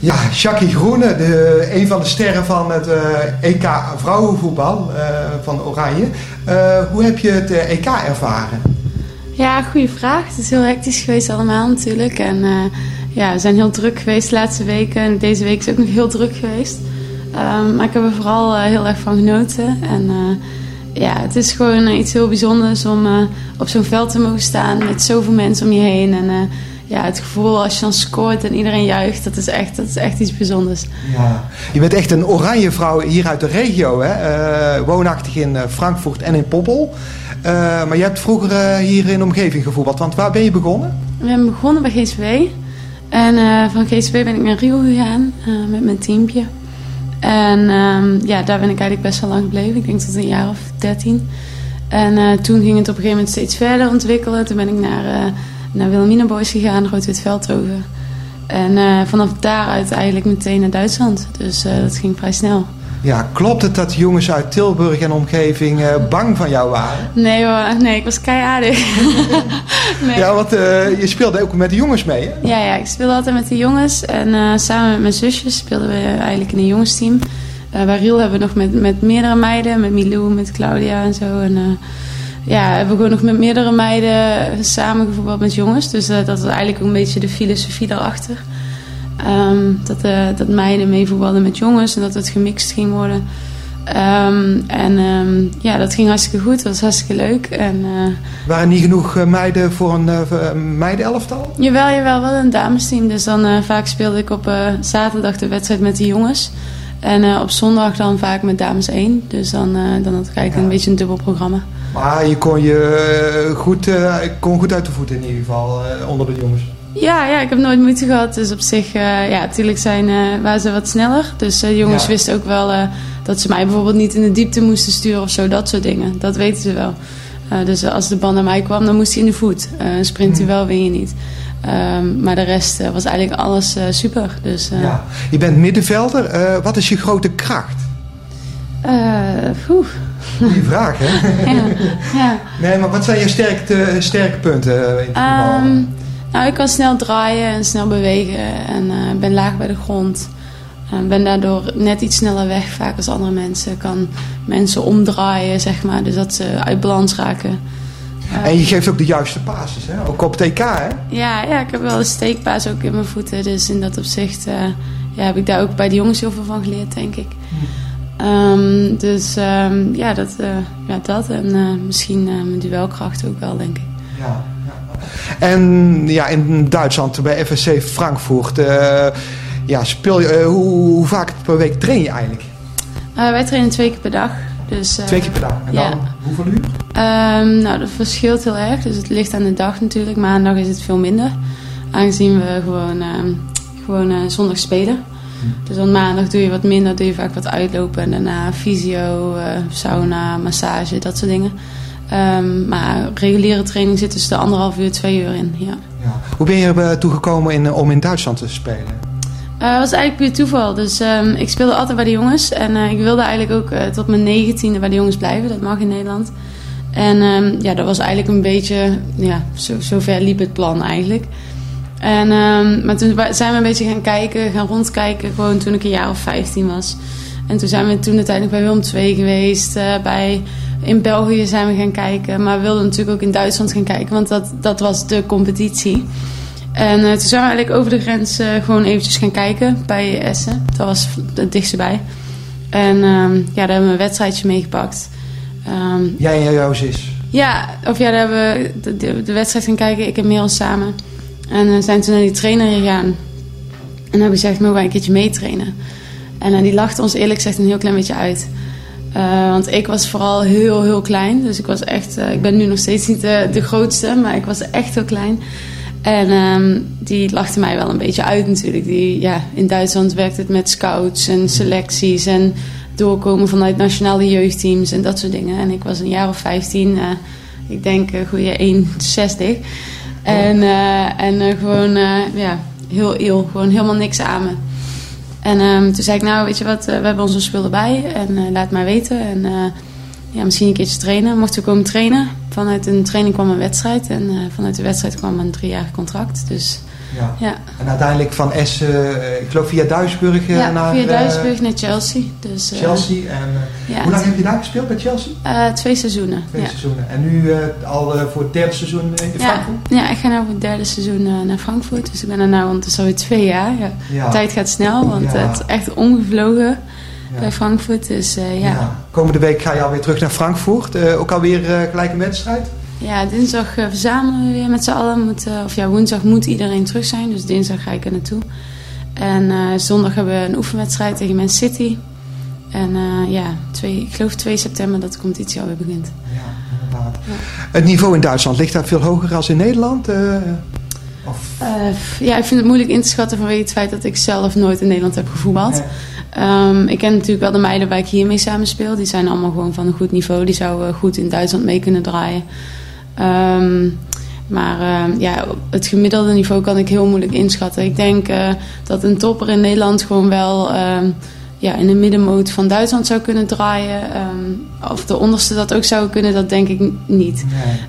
Ja, Jackie Groene, de, een van de sterren van het EK vrouwenvoetbal van Oranje. hoe heb je het EK ervaren? Ja, goede vraag. Het is heel hectisch geweest allemaal natuurlijk. En ja, we zijn heel druk geweest de laatste weken. En deze week is ook nog heel druk geweest. Um, maar ik heb er vooral heel erg van genoten. En ja, het is gewoon iets heel bijzonders om op zo'n veld te mogen staan met zoveel mensen om je heen. En ja, het gevoel als je dan scoort en iedereen juicht, dat is echt, dat is echt iets bijzonders. Ja. Je bent echt een oranje vrouw hier uit de regio, hè? woonachtig in Frankfurt en in Poppel. maar je hebt vroeger hier in de omgeving gevoetbald, want waar ben je begonnen? We hebben begonnen bij GSW. En van GSW ben ik naar Rio gegaan met mijn teampje. En um, ja, daar ben ik eigenlijk best wel lang gebleven. Ik denk tot een jaar of dertien. En uh, toen ging het op een gegeven moment steeds verder ontwikkelen. Toen ben ik naar, uh, naar Wilhelmina Boys gegaan, Rood-Wit Veldhoven. En uh, vanaf daaruit eigenlijk meteen naar Duitsland. Dus dat ging vrij snel. Ja, klopt het dat jongens uit Tilburg en omgeving uh, bang van jou waren? Nee hoor, nee, ik was keihardig. nee. Ja, want je speelde ook met de jongens mee, hè? Ja, ja, ik speelde altijd met de jongens. En samen met mijn zusjes speelden we eigenlijk in een jongensteam. bij Riel hebben we nog met, met meerdere meiden, met Milou, met Claudia en zo. En ja, hebben we gewoon nog met meerdere meiden samen gevoetbald met jongens. Dus dat was eigenlijk ook een beetje de filosofie daarachter. Um, dat, uh, dat meiden meevoetbalden met jongens en dat het gemixt ging worden. Um, en um, ja, dat ging hartstikke goed. Dat was hartstikke leuk. En, uh, Waren niet genoeg meiden voor een uh, meidenelftal? Jawel, jawel, wel een damesteam. Dus dan vaak speelde ik op zaterdag de wedstrijd met de jongens. En op zondag dan vaak met dames 1. Dus dan, dan had ik eigenlijk ja. een beetje een dubbel programma. Maar je kon je goed, kon goed uit de voeten in ieder geval onder de jongens. Ja, ja, ik heb nooit moeite gehad. Dus op zich, uh, ja, natuurlijk zijn, uh, waren ze wat sneller. Dus uh, de jongens ja. wisten ook wel dat ze mij bijvoorbeeld niet in de diepte moesten sturen of zo. Dat soort dingen. Dat weten ze wel. dus als de band naar mij kwam, dan moest hij in de voet. sprint hij wel, win je niet. Um, maar de rest was eigenlijk alles super. Dus, ja. Je bent middenvelder. wat is je grote kracht? Goeie vraag, hè? ja, ja. Nee, maar wat zijn je sterke, sterke punten in het um, nou, ik kan snel draaien en snel bewegen en uh, ben laag bij de grond. En ben daardoor net iets sneller weg vaak als andere mensen. Kan mensen omdraaien, zeg maar, dus dat ze uit balans raken. En je geeft ook de juiste passes, hè? Ook op TK, hè? Ja, ja ik heb wel een steekpaas ook in mijn voeten. Dus in dat opzicht uh, ja, heb ik daar ook bij de jongens heel veel van geleerd, denk ik. Hm. Um, dus um, ja, dat, uh, ja, dat. En uh, misschien mijn duelkracht ook wel, denk ik. Ja. En ja, in Duitsland bij FSC Frankfurt. Uh, ja, speel je, uh, hoe, hoe, vaak per week train je eigenlijk? Uh, wij trainen twee keer per dag. Dus, twee keer per dag? En dan ja. hoeveel uur? Um, nou, dat verschilt heel erg. Dus het ligt aan de dag natuurlijk. Maandag is het veel minder. Aangezien we gewoon, ehm, gewoon zondag spelen. Dus dan maandag doe je wat minder, doe je vaak wat uitlopen. En daarna fysio, sauna, massage, dat soort dingen. Um, maar reguliere training zit tussen de anderhalf uur, twee uur in. Ja. ja. Hoe ben je ertoe gekomen in, om in Duitsland te spelen? Uh, dat was eigenlijk puur toeval. Dus um, ik speelde altijd bij de jongens. En uh, ik wilde eigenlijk ook uh, tot mijn negentiende bij de jongens blijven. Dat mag in Nederland. En um, ja, dat was eigenlijk een beetje... Ja, zo, zover liep het plan eigenlijk. En, maar toen zijn we een beetje gaan kijken, gaan rondkijken. Gewoon toen ik een jaar of 15 was. En toen zijn we toen uiteindelijk bij Willem 2 geweest. bij in België zijn we gaan kijken. Maar we wilden natuurlijk ook in Duitsland gaan kijken. Want dat, dat was de competitie. En uh, toen zijn we eigenlijk over de grens uh, gewoon eventjes gaan kijken bij Essen. Dat was het dichtste bij. En um, ja, daar hebben we een wedstrijdje meegepakt. Um, Jij en jouw zus? Ja, of ja, daar hebben we de, de, de wedstrijd gaan kijken. Ik en Merel samen. En uh, zijn toen naar die trainer gegaan. En hebben gezegd, mogen wij een keertje meetrainen? En die lachte ons eerlijk gezegd een heel klein beetje uit. Uh, want ik was vooral heel, heel klein. Dus ik was echt... Ik ben nu nog steeds niet de, grootste, maar ik was echt heel klein. En um, die lachte mij wel een beetje uit natuurlijk. Die, ja, in Duitsland werkt het met scouts en selecties en doorkomen vanuit nationale jeugdteams en dat soort dingen. En ik was een jaar of 15, uh, ik denk een goede 1,60. En, en gewoon ja, heel ill, gewoon helemaal niks aan me. En um, toen zei ik, nou weet je wat, we hebben onze spullen bij en laat maar weten. En ja, misschien een keertje trainen. Mochten we komen trainen. Vanuit een training kwam een wedstrijd en vanuit de wedstrijd kwam een driejarig contract. Dus Ja. Ja. En uiteindelijk van Essen, eh, ik geloof via Duisburg eh, Ja, naar via eh, Duisburg naar Chelsea. Dus, Chelsea. En, ja, hoe lang heb je daar gespeeld bij Chelsea? twee seizoenen. Twee ja. seizoenen. En nu al voor het derde seizoen in Frankfurt? ja, ik ga nu voor het derde seizoen naar Frankfurt. Dus ik ben er nu ondertussen alweer twee jaar. Ja. Ja. De tijd gaat snel, want het is echt omgevlogen bij Frankfurt. Dus ja. Ja. Komende week ga je alweer terug naar Frankfurt. Ook alweer gelijk een wedstrijd? Ja, dinsdag eh, verzamelen we weer met z'n allen. Moet, eh, of ja, woensdag moet iedereen terug zijn. Dus dinsdag ga ik er naartoe. En eh, zondag hebben we een oefenwedstrijd tegen Man City. En ja, twee, ik geloof 2 september dat de competitie alweer begint. Ja, inderdaad. Het niveau in Duitsland ligt daar veel hoger als in Nederland? of, ja, ik vind het moeilijk in te schatten vanwege het feit dat ik zelf nooit in Nederland heb gevoetbald. Ehm, ik ken natuurlijk wel de meiden waar ik hiermee samen speel. Die zijn allemaal gewoon van een goed niveau. Die zouden goed in Duitsland mee kunnen draaien. Ehm, maar ehm, ja, het gemiddelde niveau kan ik heel moeilijk inschatten. Ik denk eh, dat een topper in Nederland gewoon wel ehm, ja, in de middenmoot van Duitsland zou kunnen draaien. Of de onderste dat ook zou kunnen, dat denk ik niet.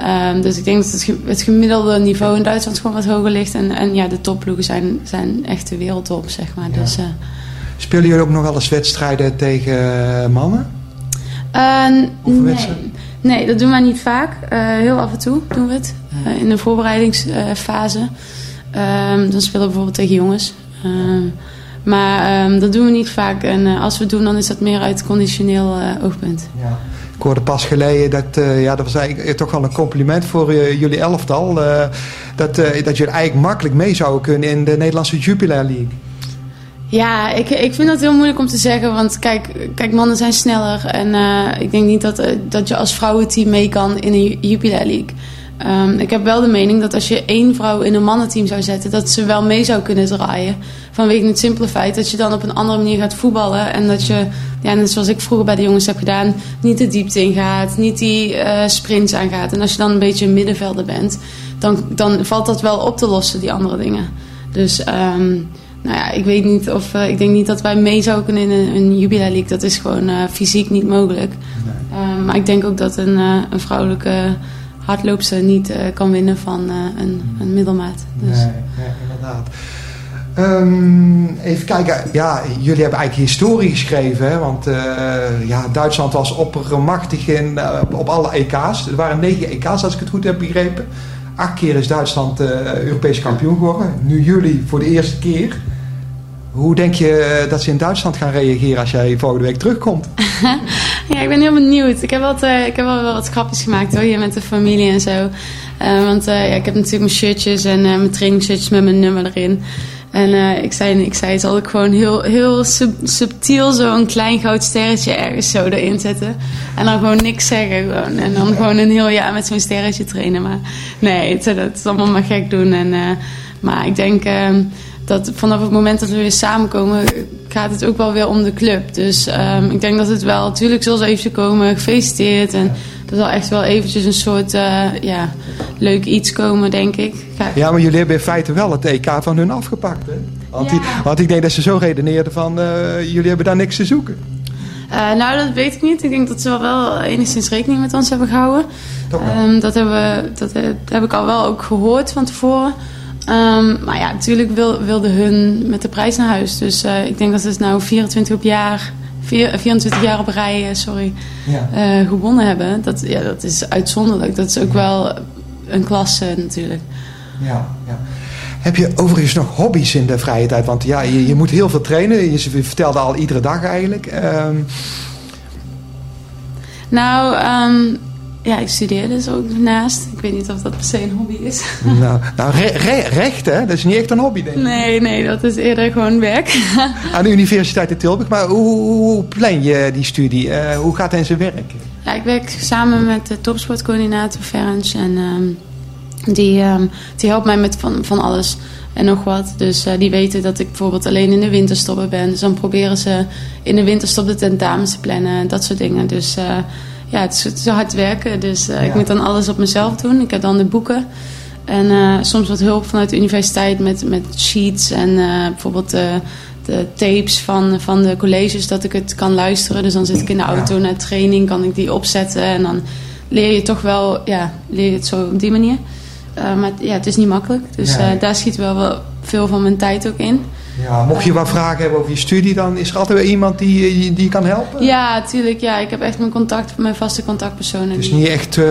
nee. Dus ik denk dat het, ge- het gemiddelde niveau in Duitsland gewoon wat hoger ligt. En, en ja, de topploegen zijn, zijn echt de wereldtop, zeg maar. Ja. Dus, eh, Spelen jullie ook nog wel eens wedstrijden tegen eh, mannen? Of nee. wedstrijden? Nee, dat doen wij niet vaak. Eh, heel af en toe doen we het. Eh, in de voorbereidingsfase. Ehm, dan spelen we bijvoorbeeld tegen jongens. Ehm, maar ehm, dat doen we niet vaak. En eh, als we het doen, dan is dat meer uit conditioneel oogpunt. Ja. Ik hoorde pas geleden dat, ja, dat was eigenlijk toch wel een compliment voor jullie elftal. eh, dat, dat jullie eigenlijk makkelijk mee zouden kunnen in de Nederlandse Jupiler League. Ja, ik, ik vind dat heel moeilijk om te zeggen. Want kijk, kijk mannen zijn sneller. En eh, ik denk niet dat, eh, dat je als vrouwenteam mee kan in een Ju- Jupiler League. Ehm, ik heb wel de mening dat als je één vrouw in een mannenteam zou zetten... dat ze wel mee zou kunnen draaien. Vanwege het simpele feit dat je dan op een andere manier gaat voetballen. En dat je, ja, net zoals ik vroeger bij de jongens heb gedaan... niet de diepte ingaat, niet die eh, sprints aangaat. En als je dan een beetje een middenvelder bent... dan, dan valt dat wel op te lossen, die andere dingen. Dus... ehm, nou ja, ik weet niet of. eh, ik denk niet dat wij mee zouden kunnen in een, een Jubilee League. Dat is gewoon eh, fysiek niet mogelijk. Eh, maar ik denk ook dat een, eh, een vrouwelijke hardloopster niet kan winnen van een, een middelmaat. Dus. Nee, nee, inderdaad. Ehm, even kijken. Ja, jullie hebben eigenlijk historie geschreven. Hè? Want ja, Duitsland was oppermachtig in, op, alle EK's. Er waren negen EK's, als ik het goed heb begrepen. Acht keer is Duitsland Europees kampioen geworden. Nu jullie voor de eerste keer. Hoe denk je eh, dat ze in Duitsland gaan reageren als jij volgende week terugkomt? Ja, ik ben heel benieuwd. Ik heb, wat, eh, ik heb wel, wat grapjes gemaakt hoor, hier met de familie en zo. Eh, want ja, ik heb natuurlijk mijn shirtjes en mijn trainingsshirtjes met mijn nummer erin. En ik, zei, ik zei, zal ik gewoon heel, heel sub- subtiel zo'n klein goud sterretje ergens zo erin zetten. En dan gewoon niks zeggen gewoon. En dan gewoon een heel jaar met zo'n sterretje trainen. Maar nee, het, is allemaal maar gek doen. En, maar ik denk eh, dat vanaf het moment dat we weer samenkomen, gaat het ook wel weer om de club. Dus ehm, ik denk dat het wel, natuurlijk zal ze even komen, gefeliciteerd. En er zal echt wel eventjes een soort eh, ja, leuk iets komen, denk ik. Ga- Ja, maar jullie hebben in feite wel het EK van hun afgepakt. Hè? Want, Ja. die, want ik denk dat ze zo redeneerden van eh, jullie hebben daar niks te zoeken. Eh, nou, dat weet ik niet. Ik denk dat ze wel enigszins rekening met ons hebben gehouden. Wel. Ehm, dat, hebben we, dat, dat heb ik al wel ook gehoord van tevoren. Ehm, maar ja, natuurlijk wil, wilde hun met de prijs naar huis. Dus eh, ik denk dat ze het nou 24 op jaar, vier- 24 jaar op rij eh, sorry, Ja. eh, gewonnen hebben. Dat, ja, dat is uitzonderlijk. Dat is ook wel een klasse natuurlijk. Ja, ja. Heb je overigens nog hobby's in de vrije tijd? Want ja, je, je moet heel veel trainen. Je vertelde al iedere dag eigenlijk. Ehm, Nou, ehm, ja, ik studeer dus ook naast. Ik weet niet of dat per se een hobby is. nou, nou re- re- recht hè? Dat is niet echt een hobby denk ik. Nee, nee, dat is eerder gewoon werk. Aan de Universiteit in Tilburg. Maar hoe, hoe, plan je die studie? Eh, hoe gaat het in zijn werk? Ja, ik werk samen met de topsportcoördinator Ferenc. En ehm, die, ehm, die helpt mij met van, van alles en nog wat. Dus eh, die weten dat ik bijvoorbeeld alleen in de winterstoppen ben. Dus dan proberen ze in de winterstop de tentamens te plannen en dat soort dingen. Dus eh, ja, het is, het is hard werken. Dus eh, ik moet dan alles op mezelf doen. Ik heb dan de boeken. En eh, soms wat hulp vanuit de universiteit met, met sheets en eh, bijvoorbeeld de, de tapes van, van de colleges, dat ik het kan luisteren. Dus dan zit ik in de auto Ja. naar training, kan ik die opzetten en dan leer je toch wel, ja, leer je het zo op die manier. Maar ja, het is niet makkelijk. Dus daar schiet wel, wel veel van mijn tijd ook in. Ja, mocht je wat vragen hebben over je studie, dan is er altijd weer iemand die, die, die kan helpen. Ja, tuurlijk. Ja, ik heb echt mijn, contact, mijn vaste contactpersonen. Het is die- niet echt eh,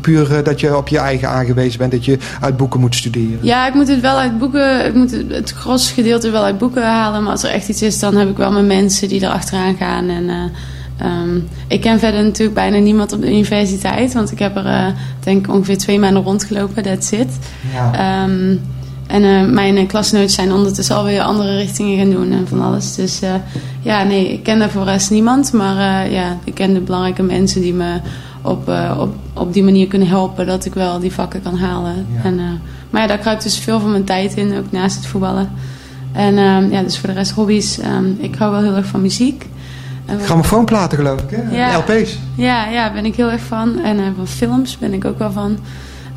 puur eh, dat je op je eigen aangewezen bent, dat je uit boeken moet studeren. Ja, ik moet het wel uit boeken, ik moet het, het grootste gedeelte wel uit boeken halen. Maar als er echt iets is, dan heb ik wel mijn mensen die erachteraan gaan. En eh, ehm, ik ken verder natuurlijk bijna niemand op de universiteit. Want ik heb er eh, denk ongeveer twee maanden rondgelopen, that's it. Ja. Ehm, en eh, mijn eh, klasgenoten zijn ondertussen alweer andere richtingen gaan doen en van alles. Dus eh, ja, nee, ik ken daar voor de rest niemand. Maar eh, ja, ik ken de belangrijke mensen die me op, eh, op, op die manier kunnen helpen dat ik wel die vakken kan halen. Ja. En, eh, maar ja, daar kruipt dus veel van mijn tijd in, ook naast het voetballen. En ehm, ja, dus voor de rest hobby's. ehm, ik hou wel heel erg van muziek. Grammofoonplaten geloof ik, hè? Ja. LP's. ja, ja, ben ik heel erg van. En eh, van films ben ik ook wel van.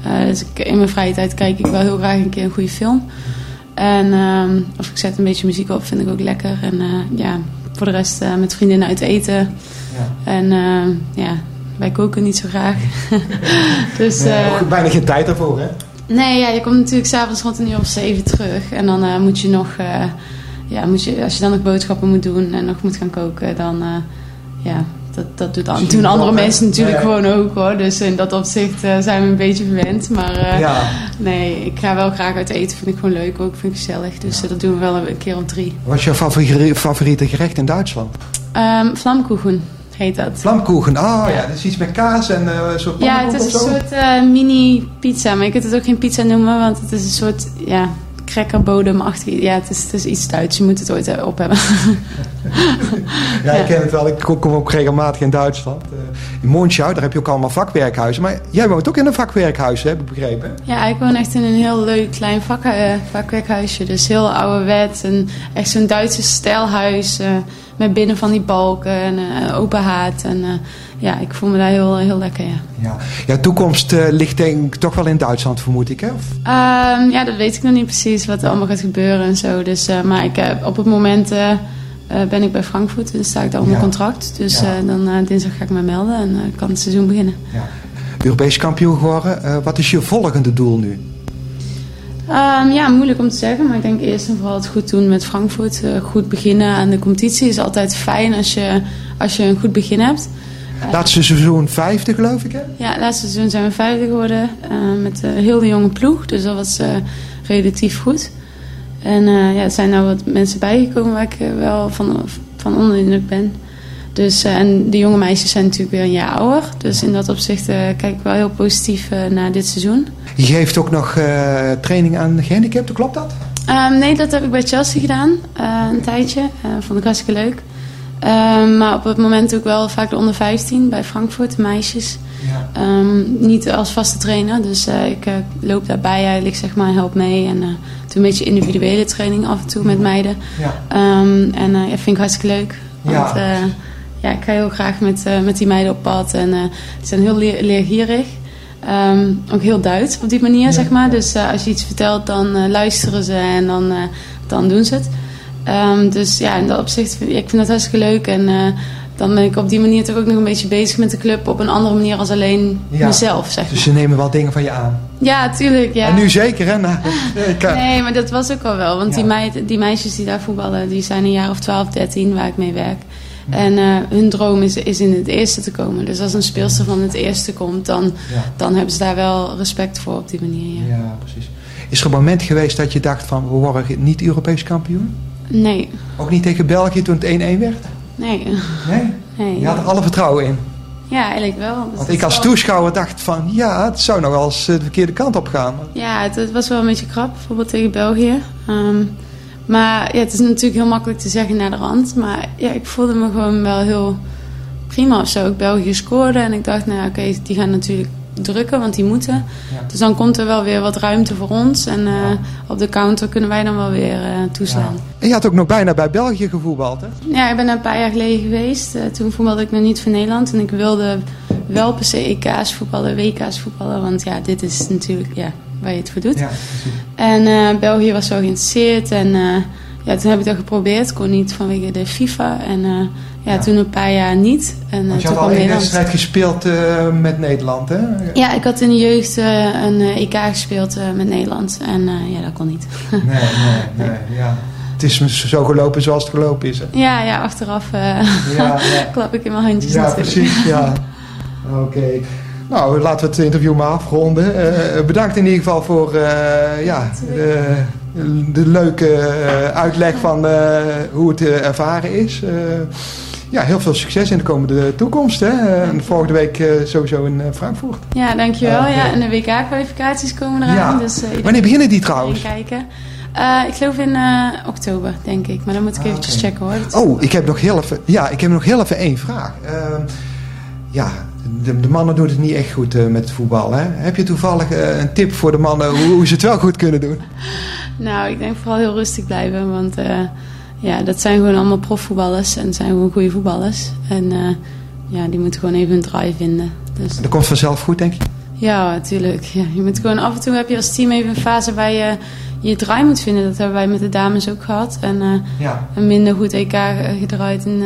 Eh, dus ik, in mijn vrije tijd kijk ik wel heel graag een keer een goede film. En ehm, of ik zet een beetje muziek op, vind ik ook lekker. En eh, ja, voor de rest eh, met vriendinnen uit eten. Ja. En eh, ja, wij koken niet zo graag. dus eh, ook bijna geen tijd ervoor, hè? nee, ja, je komt natuurlijk s'avonds rond een uur of zeven terug. En dan moet je nog, ja, moet je, als je dan nog boodschappen moet doen en nog moet gaan koken, dan ja, dat, dat doet, doen andere mensen natuurlijk gewoon ook hoor. Dus in dat opzicht eh, zijn we een beetje verwend. Maar eh, Ja. nee, ik ga wel graag uit eten. Vind ik gewoon leuk ook. Vind ik gezellig. Dus eh, dat doen we wel een keer om drie. Wat is jouw favori- favoriete gerecht in Duitsland? Ehm vlamkoegen heet dat. Vlamkoegen. Oh ja, dat is iets met kaas en een soort Ja, het is een soort mini pizza. Maar je kunt het ook geen pizza noemen. Want het is een soort ja, crackerbodemachtig. Ja, het is, het is iets Duits. Je moet het ooit eh, op hebben. Ja, ik ken het wel. Ik kom ook regelmatig in Duitsland. In Monschau, daar heb je ook allemaal vakwerkhuizen. Maar jij woont ook in een vakwerkhuis, heb ik begrepen. Ja, ik woon echt in een heel leuk klein vak, eh, vakwerkhuisje. Dus heel ouderwet. En echt zo'n Duitse stijlhuis. eh, met binnen van die balken en eh, open haard. En ja, ik voel me daar heel, heel lekker, ja. Ja, ja toekomst ligt denk ik toch wel in Duitsland, vermoed ik, hè? Of- Ehm, ja, dat weet ik nog niet precies wat er allemaal gaat gebeuren en zo. Dus, maar ik, op het moment ben ik bij Frankfurt en sta ik daar onder Ja. contract. Dus eh, dan eh, dinsdag ga ik me melden en eh, kan het seizoen beginnen. Ja. Europees kampioen geworden. Eh, wat is je volgende doel nu? Ehm, ja, moeilijk om te zeggen, maar ik denk eerst en vooral het goed doen met Frankfurt. Eh, goed beginnen aan de competitie is altijd fijn als je, als je een goed begin hebt. Eh, Laatste seizoen vijfde, geloof ik, hè? Ja, laatste seizoen zijn we vijfde geworden eh, met een heel de jonge ploeg. Dus dat was eh, relatief goed. En eh, ja, er zijn nou wat mensen bijgekomen waar ik eh, wel van, van onder de indruk ben. Dus, eh, en de jonge meisjes zijn natuurlijk weer een jaar ouder. Dus in dat opzicht kijk ik wel heel positief naar dit seizoen. Je geeft ook nog training aan gehandicapten, klopt dat? Ehm, nee, dat heb ik bij Chelsea gedaan. een tijdje. Vond ik hartstikke leuk. Ehm, maar op het moment ook wel vaak de onder 15 bij Frankfurt, de meisjes. Ja. Ehm, niet als vaste trainer, dus eh, ik eh, loop daarbij eigenlijk, zeg maar, help mee. En eh doe een beetje individuele training af en toe met meiden. Ja. Ehm, en ja, vind ik hartstikke leuk. Want Ja. ja, ja, ik ga heel graag met, met die meiden op pad. En die zijn heel leer- leergierig. Ook heel Duits op die manier, Ja. zeg maar. Dus als je iets vertelt, dan luisteren ze en dan, dan doen ze het. Ehm, dus ja, in dat opzicht, vind ik ik vind dat hartstikke leuk. En eh, dan ben ik op die manier toch ook nog een beetje bezig met de club. Op een andere manier als alleen Ja. mezelf, zeg maar. Dus ze nemen wel dingen van je aan. Ja, tuurlijk. Ja. En nu zeker, hè? Nou, Nee, maar dat was ook al wel. Want Ja. die, meid, die meisjes die daar voetballen, die zijn een jaar of 12, 13 waar ik mee werk. En eh, hun droom is, is in het eerste te komen. Dus als een speelster van het eerste komt, dan, ja. dan hebben ze daar wel respect voor op die manier. Ja. ja, precies. Is er een moment geweest dat je dacht van, we worden niet Europees kampioen? Nee, Ook niet tegen België toen het 1-1 werd? nee, Nee? nee. Je had er alle vertrouwen in. Ja, eigenlijk wel. Dus Want ik als wel- toeschouwer dacht van, ja, het zou nog wel eens eh, de verkeerde kant op gaan. Ja, het, het was wel een beetje krap, bijvoorbeeld tegen België. Ehm, maar ja, het is natuurlijk heel makkelijk te zeggen naar de rand. Maar ja, ik voelde me gewoon wel heel prima of zo. Ik België scoorde en ik dacht, nou oké, die gaan natuurlijk drukken, want die moeten. Ja. Dus dan komt er wel weer wat ruimte voor ons. En eh, op de counter kunnen wij dan wel weer eh, toeslaan. En je had ook nog bijna bij België gevoetbald, hè? Ja. ik ben een paar jaar geleden geweest. Eh, toen voetbalde ik nog niet voor Nederland. En ik wilde wel per se EK's voetballen, WK's voetballen. Want ja, dit is natuurlijk ja, waar je het voor doet. En België was zo geïnteresseerd. En ja, toen heb ik dat geprobeerd. Kon niet vanwege de FIFA. En eh, ja, toen een paar jaar niet. En uh, Want je had al Nederland. wedstrijd gespeeld eh, met Nederland, hè? Ja, ik had in de jeugd eh, een eh, EK gespeeld eh, met Nederland. En eh, ja, dat kon niet. Nee, nee, nee, ja. Het is zo gelopen zoals het gelopen is, hè? ja, ja, achteraf eh, Ja, ja. klap ik in mijn handjes Ja, natuurlijk. precies, ja. Oké. Nou, laten we het interview maar afronden. Eh, bedankt in ieder geval voor eh, ja, eh, de leuke eh, uitleg van eh, hoe het eh, ervaren is. Ja, heel veel succes in de komende toekomst. Hè? En volgende week sowieso in Frankfurt. Ja, dankjewel. Ja, en de WK-kwalificaties komen eraan. Ja. Dus, Wanneer beginnen die trouwens? kijken. Eh, ik geloof in oktober, denk ik. Maar dan moet ik Ah, eventjes checken hoor. Dat- Oh, ik heb nog heel even, ja, ik heb nog heel even één vraag. Ehm, ja, de, de mannen doen het niet echt goed met het voetbal. Hè? Heb je toevallig een tip voor de mannen hoe, hoe ze het wel goed kunnen doen? Nou, ik denk vooral heel rustig blijven. Want eh, ja, dat zijn gewoon allemaal profvoetballers. En zijn gewoon goede voetballers. En eh, ja, die moeten gewoon even een draai vinden. Dus Dat komt vanzelf goed, denk je? ja, natuurlijk. Ja, je moet gewoon af en toe heb je als team even een fase waar je je draai moet vinden. Dat hebben wij met de dames ook gehad. En uh, ja. een minder goed EK gedraaid en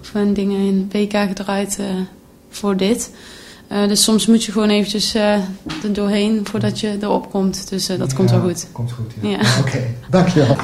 van dingen in WK gedraaid voor dit. Uh, dus soms moet je gewoon eventjes uh, er doorheen voordat je erop komt. Dus uh, dat ja, komt wel goed. Komt goed, ja. ja. Oké, okay. dankjewel.